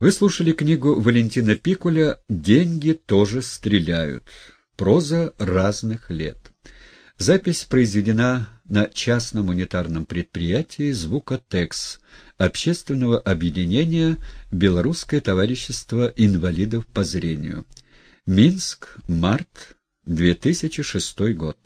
Вы слушали книгу Валентина Пикуля «Деньги тоже стреляют». Проза разных лет. Запись произведена на частном унитарном предприятии «Звукотекс» Общественного объединения «Белорусское товарищество инвалидов по зрению». Минск, март 2006 год.